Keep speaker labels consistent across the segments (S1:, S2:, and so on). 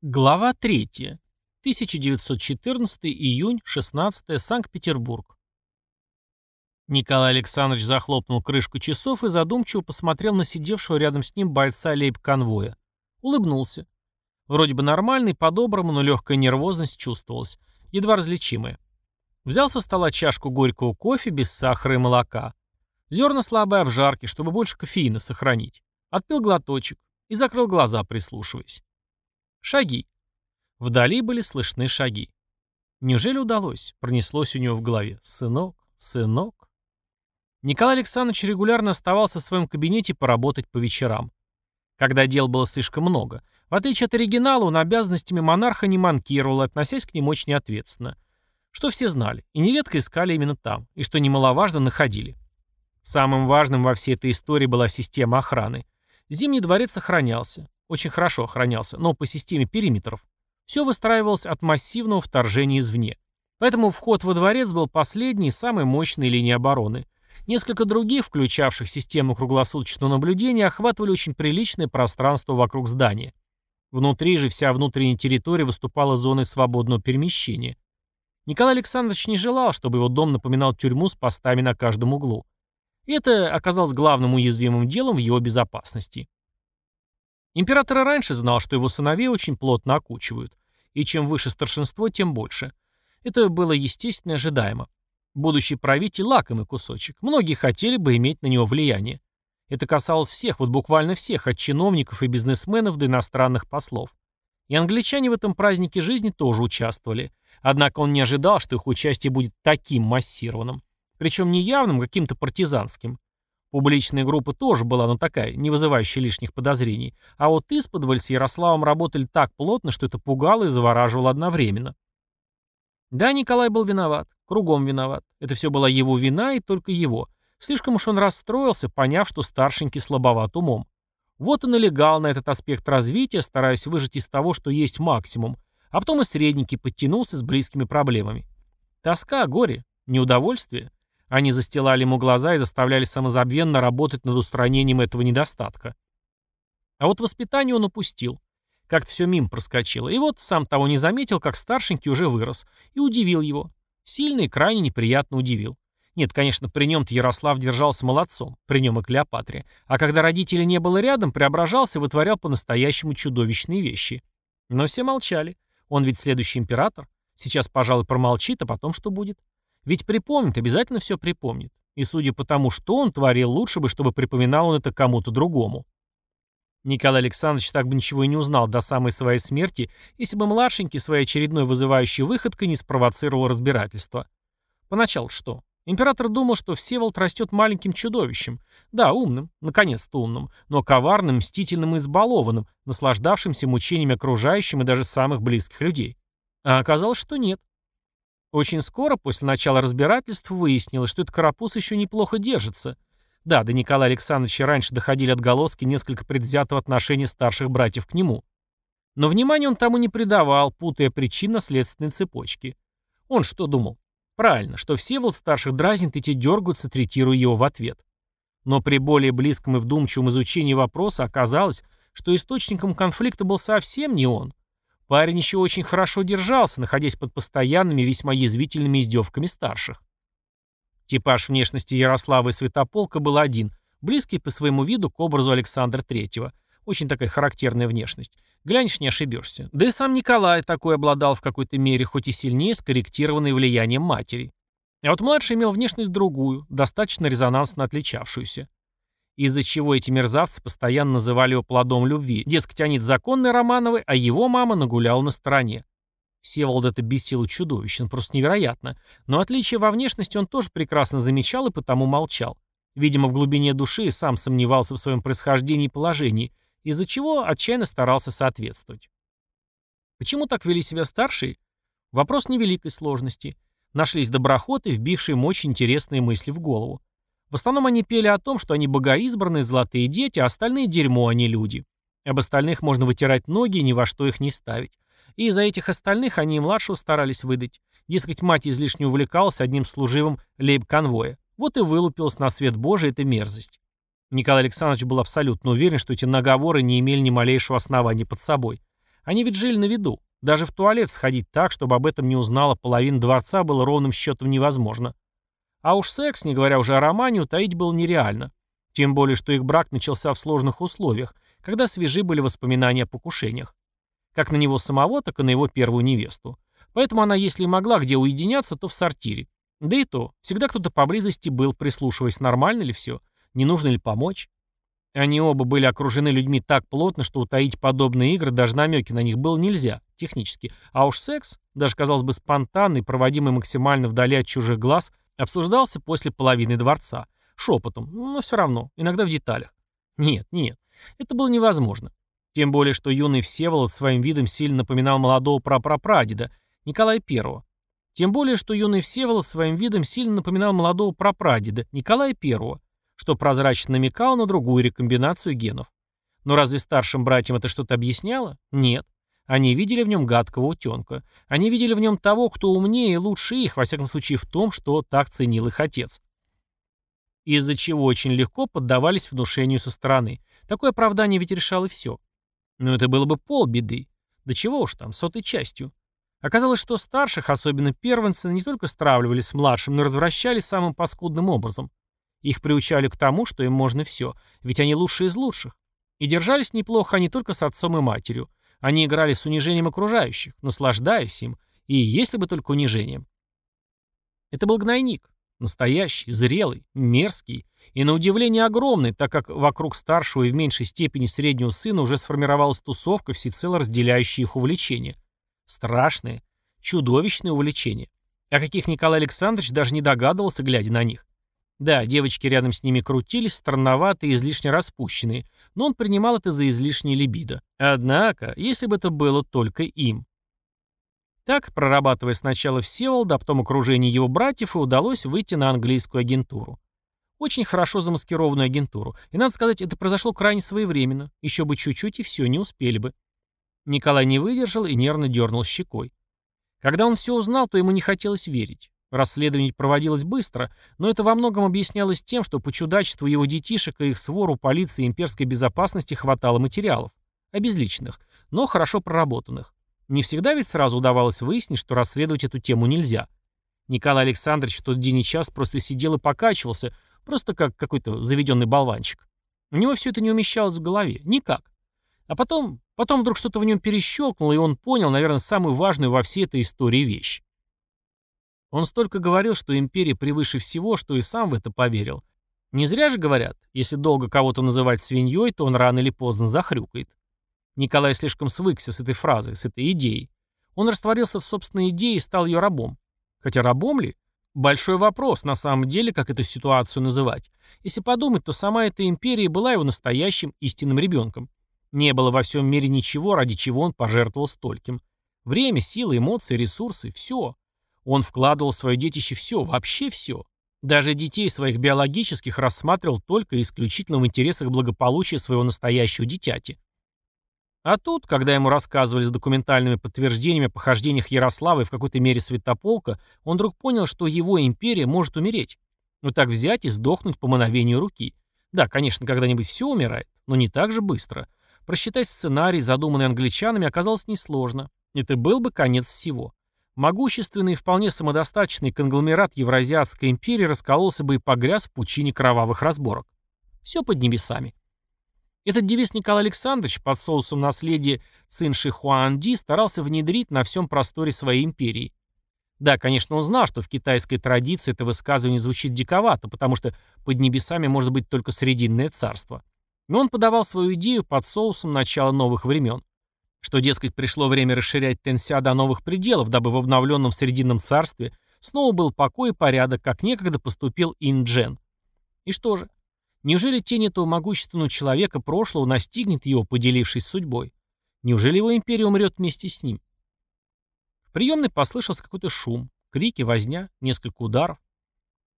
S1: Глава 3. 1914 июнь, 16 Санкт-Петербург. Николай Александрович захлопнул крышку часов и задумчиво посмотрел на сидевшего рядом с ним бойца лейб-конвоя. Улыбнулся. Вроде бы нормальный, по-доброму, но легкая нервозность чувствовалась, едва различимая. Взял со стола чашку горького кофе без сахара и молока. Зерна слабой обжарки, чтобы больше кофеина сохранить. Отпил глоточек и закрыл глаза, прислушиваясь. Шаги. Вдали были слышны шаги. Неужели удалось? Пронеслось у него в голове. Сынок, сынок. Николай Александрович регулярно оставался в своем кабинете поработать по вечерам. Когда дел было слишком много. В отличие от оригинала, он обязанностями монарха не манкировал, относясь к ним очень ответственно. Что все знали, и нередко искали именно там, и что немаловажно, находили. Самым важным во всей этой истории была система охраны. Зимний дворец охранялся. Очень хорошо охранялся, но по системе периметров. Все выстраивалось от массивного вторжения извне. Поэтому вход во дворец был последней, самой мощной линией обороны. Несколько других, включавших систему круглосуточного наблюдения, охватывали очень приличное пространство вокруг здания. Внутри же вся внутренняя территория выступала зоной свободного перемещения. Николай Александрович не желал, чтобы его дом напоминал тюрьму с постами на каждом углу. Это оказалось главным уязвимым делом в его безопасности. Император и раньше знал, что его сыновей очень плотно окучивают, и чем выше старшинство, тем больше. Это было естественно и ожидаемо. Будущий правитель – лакомый кусочек. Многие хотели бы иметь на него влияние. Это касалось всех, вот буквально всех, от чиновников и бизнесменов до иностранных послов. И англичане в этом празднике жизни тоже участвовали. Однако он не ожидал, что их участие будет таким массированным. Причем не явным, каким-то партизанским. Публичная группа тоже была, но такая, не вызывающая лишних подозрений. А вот исподволь с Ярославом работали так плотно, что это пугало и завораживало одновременно. Да, Николай был виноват. Кругом виноват. Это все была его вина и только его. Слишком уж он расстроился, поняв, что старшенький слабоват умом. Вот и налегал на этот аспект развития, стараясь выжать из того, что есть максимум. А потом и средненький подтянулся с близкими проблемами. Тоска, горе, неудовольствие. Они застилали ему глаза и заставляли самозабвенно работать над устранением этого недостатка. А вот воспитание он упустил. Как-то все мимо проскочило. И вот, сам того не заметил, как старшенький уже вырос. И удивил его. Сильно и крайне неприятно удивил. Нет, конечно, при нем-то Ярослав держался молодцом, при нем и Клеопатре. А когда родителей не было рядом, преображался и вытворял по-настоящему чудовищные вещи. Но все молчали. Он ведь следующий император. Сейчас, пожалуй, промолчит, а потом что будет? Ведь припомнит, обязательно все припомнит. И судя по тому, что он творил, лучше бы, чтобы припоминал он это кому-то другому. Николай Александрович так бы ничего и не узнал до самой своей смерти, если бы младшенький своей очередной вызывающей выходкой не спровоцировал разбирательство. Поначалу что? Император думал, что Всеволод растет маленьким чудовищем. Да, умным, наконец-то умным, но коварным, мстительным и избалованным, наслаждавшимся мучениями окружающим и даже самых близких людей. А оказалось, что нет. Очень скоро, после начала разбирательств, выяснилось, что этот карапуз еще неплохо держится. Да, до Николая Александровича раньше доходили отголоски несколько предвзятого отношения старших братьев к нему. Но внимания он тому не придавал, путая причинно-следственной цепочки. Он что думал? Правильно, что Всеволод старших дразнит и те дергаются, третируя его в ответ. Но при более близком и вдумчивом изучении вопроса оказалось, что источником конфликта был совсем не он, Парень еще очень хорошо держался, находясь под постоянными весьма язвительными издевками старших. Типаж внешности Ярослава и Святополка был один, близкий по своему виду к образу Александра Третьего. Очень такая характерная внешность. Глянешь, не ошибешься. Да и сам Николай такой обладал в какой-то мере, хоть и сильнее, скорректированной влиянием матери. А вот младший имел внешность другую, достаточно резонансно отличавшуюся из-за чего эти мерзавцы постоянно называли его плодом любви. Дескать, они законные Романовы, а его мама нагуляла на стороне. Всеволод это бесило чудовищно, просто невероятно. Но отличие во внешности он тоже прекрасно замечал и потому молчал. Видимо, в глубине души сам сомневался в своем происхождении и положении, из-за чего отчаянно старался соответствовать. Почему так вели себя старшие? Вопрос невеликой сложности. Нашлись доброхоты, вбившие им очень интересные мысли в голову. В основном они пели о том, что они богоизбранные, золотые дети, а остальные дерьмо, а не люди. Об остальных можно вытирать ноги и ни во что их не ставить. И из-за этих остальных они и младшего старались выдать. Дескать, мать излишне увлекалась одним служивым лейб-конвоя. Вот и вылупилась на свет Божий эта мерзость. Николай Александрович был абсолютно уверен, что эти наговоры не имели ни малейшего основания под собой. Они ведь жили на виду. Даже в туалет сходить так, чтобы об этом не узнала половина дворца, было ровным счетом невозможно. А уж секс, не говоря уже о романе, утаить было нереально. Тем более, что их брак начался в сложных условиях, когда свежи были воспоминания о покушениях. Как на него самого, так и на его первую невесту. Поэтому она, если и могла где уединяться, то в сортире. Да и то, всегда кто-то поблизости был, прислушиваясь, нормально ли все, не нужно ли помочь. Они оба были окружены людьми так плотно, что утаить подобные игры, даже намеки на них было нельзя, технически. А уж секс, даже, казалось бы, спонтанный, проводимый максимально вдали от чужих глаз, обсуждался после половины дворца. Шепотом, но все равно, иногда в деталях. Нет, нет, это было невозможно. Тем более, что юный Всеволод своим видом сильно напоминал молодого прапрапрадеда, Николая I. Тем более, что юный Всеволод своим видом сильно напоминал молодого прапрадеда, Николая I что прозрачно намекало на другую рекомбинацию генов. Но разве старшим братьям это что-то объясняло? Нет. Они видели в нем гадкого утенка. Они видели в нем того, кто умнее и лучше их, во всяком случае в том, что так ценил их отец. Из-за чего очень легко поддавались внушению со стороны. Такое оправдание ведь решало все. Но это было бы полбеды. Да чего уж там, сотой частью. Оказалось, что старших, особенно первенцы, не только стравливали с младшим, но и развращали самым паскудным образом. Их приучали к тому, что им можно все, ведь они лучшие из лучших. И держались неплохо они только с отцом и матерью. Они играли с унижением окружающих, наслаждаясь им, и если бы только унижением. Это был гнойник. Настоящий, зрелый, мерзкий и, на удивление, огромный, так как вокруг старшего и в меньшей степени среднего сына уже сформировалась тусовка, всецело разделяющая их увлечения. Страшное, чудовищное увлечение, о каких Николай Александрович даже не догадывался, глядя на них. Да, девочки рядом с ними крутились, странноватые, излишне распущенные, но он принимал это за излишнее либидо. Однако, если бы это было только им. Так, прорабатывая сначала Всеволода, а потом окружение его братьев, и удалось выйти на английскую агентуру. Очень хорошо замаскированную агентуру. И, надо сказать, это произошло крайне своевременно. Еще бы чуть-чуть, и все, не успели бы. Николай не выдержал и нервно дернул щекой. Когда он все узнал, то ему не хотелось верить. Расследование проводилось быстро, но это во многом объяснялось тем, что по чудачеству его детишек и их свору полиции имперской безопасности хватало материалов, обезличенных, но хорошо проработанных. Не всегда ведь сразу удавалось выяснить, что расследовать эту тему нельзя. Николай Александрович в тот день и час просто сидел и покачивался, просто как какой-то заведенный болванчик. У него все это не умещалось в голове. Никак. А потом, потом вдруг что-то в нем перещелкнуло, и он понял, наверное, самую важную во всей этой истории вещь. Он столько говорил, что империя превыше всего, что и сам в это поверил. Не зря же говорят, если долго кого-то называть свиньей, то он рано или поздно захрюкает. Николай слишком свыкся с этой фразой, с этой идеей. Он растворился в собственной идее и стал ее рабом. Хотя рабом ли? Большой вопрос, на самом деле, как эту ситуацию называть. Если подумать, то сама эта империя была его настоящим истинным ребенком. Не было во всем мире ничего, ради чего он пожертвовал стольким. Время, силы, эмоции, ресурсы – все. Он вкладывал в свое детище все, вообще все. Даже детей своих биологических рассматривал только исключительно в интересах благополучия своего настоящего дитяти. А тут, когда ему рассказывали с документальными подтверждениями о похождениях Ярослава и в какой-то мере Святополка, он вдруг понял, что его империя может умереть. Вот так взять и сдохнуть по мановению руки. Да, конечно, когда-нибудь все умирает, но не так же быстро. Просчитать сценарий, задуманный англичанами, оказалось несложно. Это был бы конец всего. Могущественный и вполне самодостаточный конгломерат Евразиатской империи раскололся бы и погряз в пучине кровавых разборок. Все под небесами. Этот девиз Николай Александрович под соусом наследия Цинши Хуанди старался внедрить на всем просторе своей империи. Да, конечно, он знал, что в китайской традиции это высказывание звучит диковато, потому что под небесами может быть только Срединное царство. Но он подавал свою идею под соусом начала новых времен что, дескать, пришло время расширять Тенся до новых пределов, дабы в обновленном Срединном царстве снова был покой и порядок, как некогда поступил Инджен. И что же? Неужели тень этого могущественного человека прошлого настигнет его, поделившись судьбой? Неужели его империя умрет вместе с ним? В приемной послышался какой-то шум, крики, возня, несколько ударов.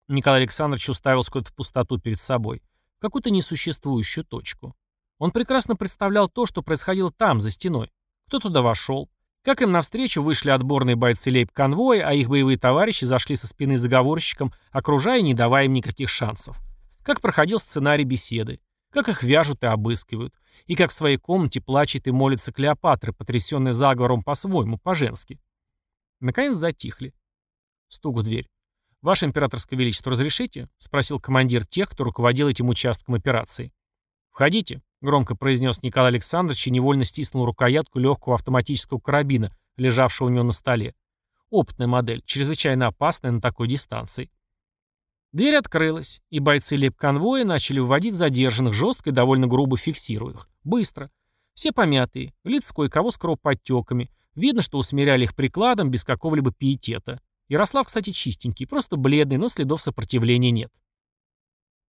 S1: Николай Александрович уставился куда-то в пустоту перед собой, в какую-то несуществующую точку. Он прекрасно представлял то, что происходило там, за стеной. Кто туда вошел? Как им навстречу вышли отборные бойцы лейб-конвоя, а их боевые товарищи зашли со спины заговорщикам, окружая и не давая им никаких шансов. Как проходил сценарий беседы. как их вяжут и обыскивают, и как в своей комнате плачет и молится Клеопатра, потрясенная заговором по-своему, по-женски. Наконец затихли. Стук в дверь. «Ваше императорское величество, разрешите?» — спросил командир тех, кто руководил этим участком операции. «Входите», — громко произнес Николай Александрович и невольно стиснул рукоятку легкого автоматического карабина, лежавшего у него на столе. Опытная модель, чрезвычайно опасная на такой дистанции. Дверь открылась, и бойцы лейб-конвоя начали выводить задержанных, жестко и довольно грубо фиксируя их. Быстро. Все помятые, лица кое-кого с кровоподтеками. Видно, что усмиряли их прикладом без какого-либо пиетета. Ярослав, кстати, чистенький, просто бледный, но следов сопротивления нет.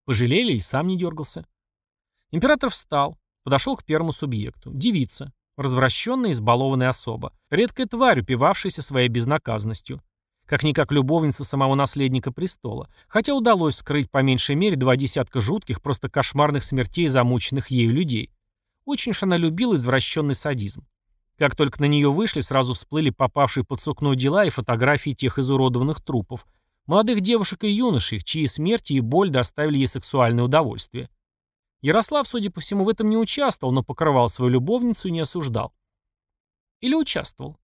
S1: Пожалели и сам не дергался. Император встал, подошел к первому субъекту. Девица. Развращенная, избалованная особа. Редкая тварь, упивавшаяся своей безнаказанностью. Как-никак любовница самого наследника престола. Хотя удалось скрыть по меньшей мере два десятка жутких, просто кошмарных смертей замученных ею людей. Очень уж она любила извращенный садизм. Как только на нее вышли, сразу всплыли попавшие под сукно дела и фотографии тех изуродованных трупов. Молодых девушек и юношей, чьи смерти и боль доставили ей сексуальное удовольствие. Ярослав, судя по всему, в этом не участвовал, но покрывал свою любовницу и не осуждал. Или участвовал.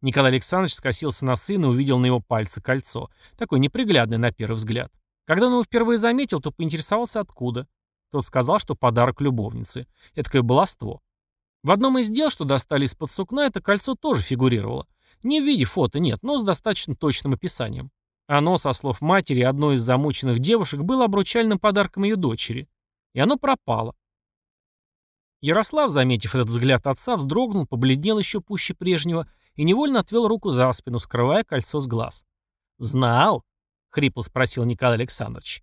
S1: Николай Александрович скосился на сына и увидел на его пальце кольцо. Такое неприглядное на первый взгляд. Когда он его впервые заметил, то поинтересовался откуда. Тот сказал, что подарок любовнице. Этакое баловство. В одном из дел, что достали из-под сукна, это кольцо тоже фигурировало. Не в виде фото, нет, но с достаточно точным описанием. Оно, со слов матери, одной из замученных девушек, было обручальным подарком ее дочери. И оно пропало. Ярослав, заметив этот взгляд отца, вздрогнул, побледнел еще пуще прежнего и невольно отвел руку за спину, скрывая кольцо с глаз. «Знал?» — хрипло спросил Николай Александрович.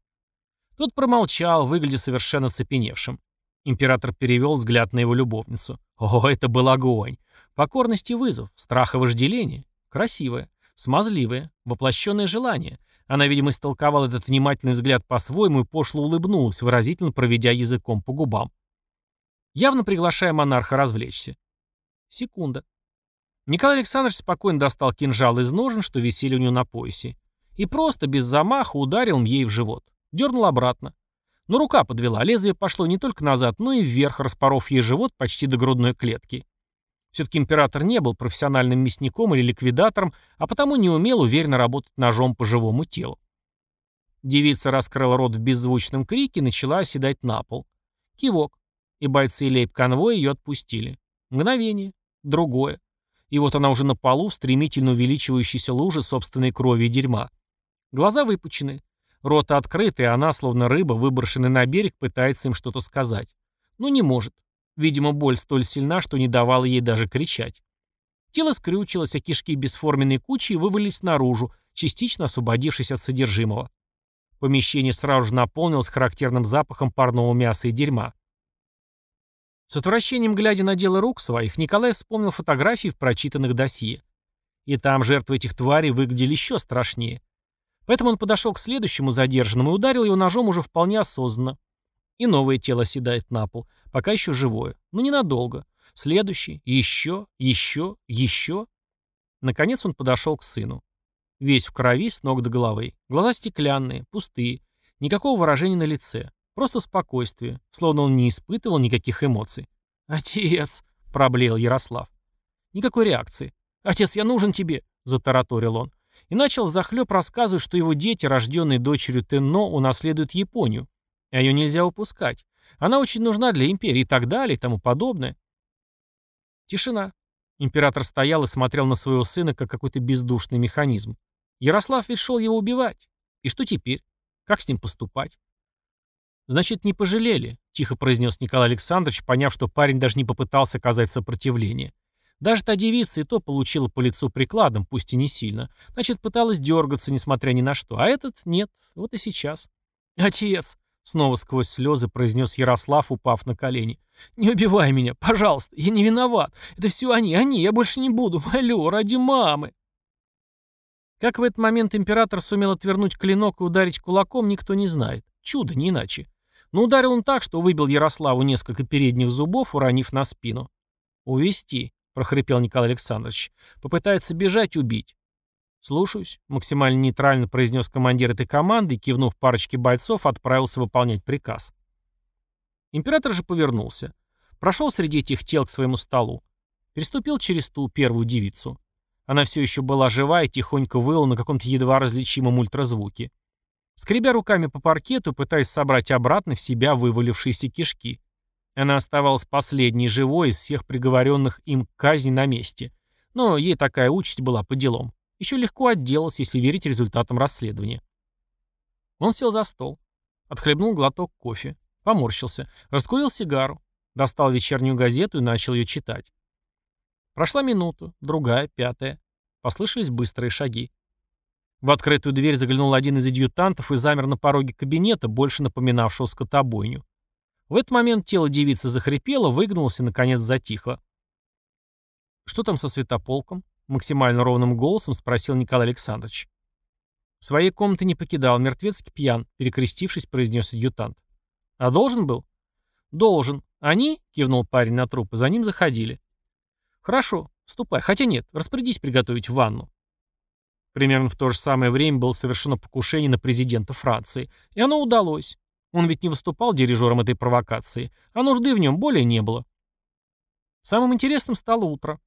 S1: Тот промолчал, выглядя совершенно цепеневшим. Император перевел взгляд на его любовницу. О, это был огонь! Покорность и вызов, страх и вожделение. Красивая, смазливая, воплощенное желание. Она, видимо, истолковала этот внимательный взгляд по-своему и пошло улыбнулась, выразительно проведя языком по губам. Явно приглашая монарха развлечься. Секунда. Николай Александрович спокойно достал кинжал из ножен, что висели у него на поясе. И просто, без замаха, ударил ей в живот. Дернул обратно. Но рука подвела, лезвие пошло не только назад, но и вверх, распоров ей живот почти до грудной клетки. Все-таки император не был профессиональным мясником или ликвидатором, а потому не умел уверенно работать ножом по живому телу. Девица раскрыла рот в беззвучном крике и начала оседать на пол. Кивок. И бойцы лейб-конвоя ее отпустили. Мгновение. Другое. И вот она уже на полу, стремительно увеличивающейся лужи собственной крови и дерьма. Глаза выпучены. Рот открыт, и она, словно рыба, выброшенная на берег, пытается им что-то сказать. Но не может. Видимо, боль столь сильна, что не давала ей даже кричать. Тело скрючилось, а кишки бесформенной кучей вывалились наружу, частично освободившись от содержимого. Помещение сразу же наполнилось характерным запахом парного мяса и дерьма. С отвращением глядя на дело рук своих, Николай вспомнил фотографии в прочитанных досье. И там жертвы этих тварей выглядели еще страшнее. Поэтому он подошел к следующему задержанному и ударил его ножом уже вполне осознанно. И новое тело оседает на пол, пока еще живое. Но ненадолго. Следующий, еще, еще, еще. Наконец он подошел к сыну. Весь в крови с ног до головы. Глаза стеклянные, пустые. Никакого выражения на лице. Просто спокойствие, словно он не испытывал никаких эмоций. «Отец!» — проблеял Ярослав. Никакой реакции. «Отец, я нужен тебе!» — затараторил он. И начал захлеб рассказывать, что его дети, рожденные дочерью Тенно, унаследуют Японию. А ее нельзя упускать. Она очень нужна для империи и так далее и тому подобное. Тишина. Император стоял и смотрел на своего сына, как какой-то бездушный механизм. Ярослав ведь шел его убивать. И что теперь? Как с ним поступать? «Значит, не пожалели», — тихо произнес Николай Александрович, поняв, что парень даже не попытался оказать сопротивление. Даже та девица и то получила по лицу прикладом, пусть и не сильно. Значит, пыталась дергаться, несмотря ни на что. А этот нет. Вот и сейчас. «Отец!» — снова сквозь слезы произнес Ярослав, упав на колени. «Не убивай меня, пожалуйста. Я не виноват. Это все они, они. Я больше не буду. Молю, ради мамы». Как в этот момент император сумел отвернуть клинок и ударить кулаком, никто не знает. Чудо, не иначе. Но ударил он так, что выбил Ярославу несколько передних зубов, уронив на спину. «Увести», — прохрипел Николай Александрович. «Попытается бежать, убить». «Слушаюсь», — максимально нейтрально произнес командир этой команды и, кивнув парочке бойцов, отправился выполнять приказ. Император же повернулся. Прошел среди этих тел к своему столу. Переступил через ту первую девицу. Она все еще была жива и тихонько выла на каком-то едва различимом ультразвуке. Скребя руками по паркету, пытаясь собрать обратно в себя вывалившиеся кишки. Она оставалась последней живой из всех приговоренных им к казни на месте. Но ей такая участь была по делам. Еще легко отделалась, если верить результатам расследования. Он сел за стол. Отхлебнул глоток кофе. Поморщился. Раскурил сигару. Достал вечернюю газету и начал ее читать. Прошла минута, другая, пятая. Послышались быстрые шаги. В открытую дверь заглянул один из адъютантов и замер на пороге кабинета, больше напоминавшего скотобойню. В этот момент тело девицы захрипело, выгнулось и, наконец, затихло. «Что там со светополком?» — максимально ровным голосом спросил Николай Александрович. «Своей комнаты не покидал, мертвецкий пьян», — перекрестившись, произнес адъютант. «А должен был?» «Должен. Они?» — кивнул парень на трупы. «За ним заходили». «Хорошо, ступай. Хотя нет, распорядись приготовить ванну». Примерно в то же самое время было совершено покушение на президента Франции. И оно удалось. Он ведь не выступал дирижером этой провокации, а нужды в нем более не было. Самым интересным стало утро.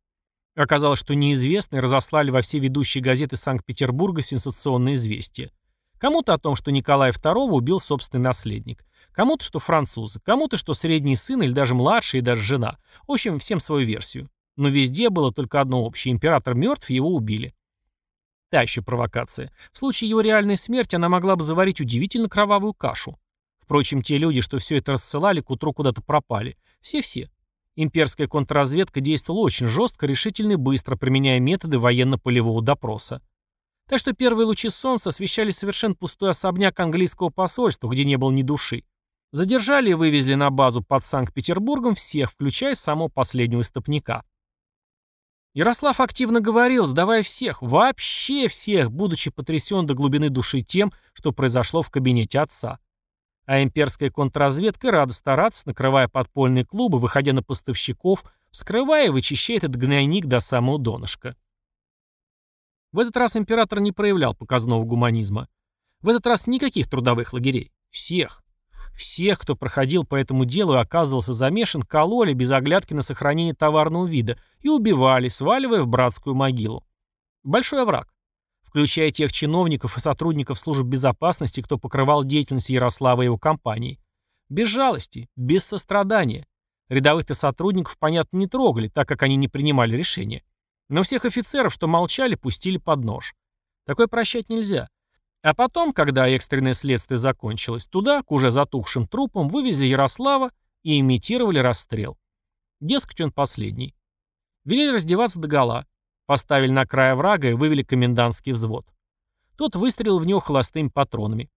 S1: Оказалось, что неизвестные разослали во все ведущие газеты Санкт-Петербурга сенсационные известия. Кому-то о том, что Николай II убил собственный наследник. Кому-то, что французы. Кому-то, что средний сын или даже младший, и даже жена. В общем, всем свою версию. Но везде было только одно общее. Император мертв, его убили. Та еще провокация. В случае его реальной смерти она могла бы заварить удивительно кровавую кашу. Впрочем, те люди, что все это рассылали, к утру куда-то пропали. Все-все. Имперская контрразведка действовала очень жестко, решительно и быстро, применяя методы военно-полевого допроса. Так что первые лучи солнца освещали совершенно пустой особняк английского посольства, где не было ни души. Задержали и вывезли на базу под Санкт-Петербургом всех, включая самого последнего истопника. Ярослав активно говорил, сдавая всех, вообще всех, будучи потрясен до глубины души тем, что произошло в кабинете отца. А имперская контрразведка рада стараться, накрывая подпольные клубы, выходя на поставщиков, вскрывая и вычищая этот гнойник до самого донышка. В этот раз император не проявлял показного гуманизма. В этот раз никаких трудовых лагерей. Всех. Всех, кто проходил по этому делу и оказывался замешан, кололи без оглядки на сохранение товарного вида и убивали, сваливая в братскую могилу. Большой овраг включая тех чиновников и сотрудников служб безопасности, кто покрывал деятельность Ярослава и его компании. Без жалости, без сострадания. Рядовых-то сотрудников, понятно, не трогали, так как они не принимали решения. Но всех офицеров, что молчали, пустили под нож. Такое прощать нельзя. А потом, когда экстренное следствие закончилось, туда, к уже затухшим трупам, вывезли Ярослава и имитировали расстрел. Дескать, он последний. Велели раздеваться догола. Поставили на край врага и вывели комендантский взвод. Тот выстрелил в него холостыми патронами.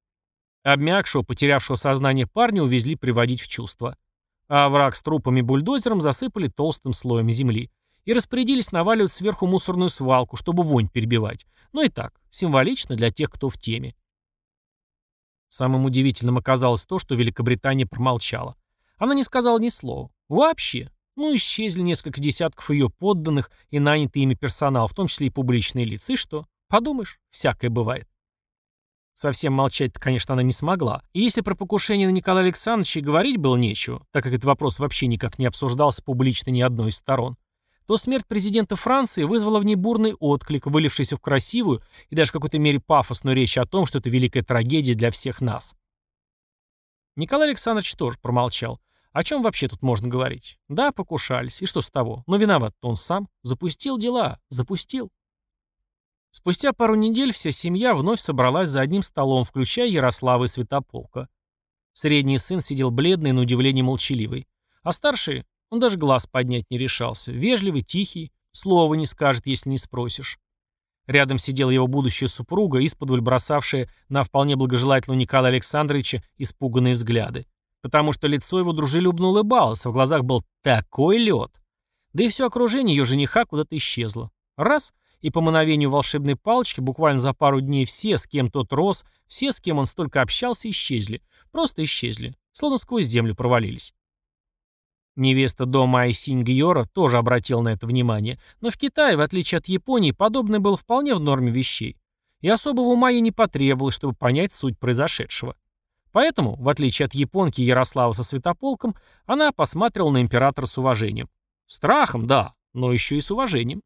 S1: Обмякшего, потерявшего сознание парня увезли приводить в чувство. А враг с трупами бульдозером засыпали толстым слоем земли. И распорядились наваливать сверху мусорную свалку, чтобы вонь перебивать. Но и так, символично для тех, кто в теме. Самым удивительным оказалось то, что Великобритания промолчала. Она не сказала ни слова. Вообще. Ну, исчезли несколько десятков ее подданных и нанятый ими персонал, в том числе и публичные лица. И что? Подумаешь, всякое бывает. Совсем молчать-то, конечно, она не смогла. И если про покушение на Николая Александровича говорить было нечего, так как этот вопрос вообще никак не обсуждался публично ни одной из сторон, то смерть президента Франции вызвала в ней бурный отклик, вылившийся в красивую и даже в какой-то мере пафосную речь о том, что это великая трагедия для всех нас. Николай Александрович тоже промолчал. О чем вообще тут можно говорить? Да, покушались, и что с того? Но виноват-то он сам. Запустил дела, запустил. Спустя пару недель вся семья вновь собралась за одним столом, включая Ярослава и Святополка. Средний сын сидел бледный, на удивление молчаливый. А старший, он даже глаз поднять не решался. Вежливый, тихий, слова не скажет, если не спросишь. Рядом сидела его будущая супруга, исподволь бросавшая на вполне благожелательного Николая Александровича испуганные взгляды потому что лицо его дружелюбно улыбалось, а в глазах был такой лед. Да и все окружение ее жениха куда-то исчезло. Раз — и по мановению волшебной палочки буквально за пару дней все, с кем тот рос, все, с кем он столько общался, исчезли. Просто исчезли. Словно сквозь землю провалились. Невеста дома Айсинь Гьора тоже обратила на это внимание, но в Китае, в отличие от Японии, подобное было вполне в норме вещей. И особого ума ей не потребовалось, чтобы понять суть произошедшего. Поэтому, в отличие от японки Ярослава со Святополком, она посматривала на императора с уважением. Страхом, да, но еще и с уважением.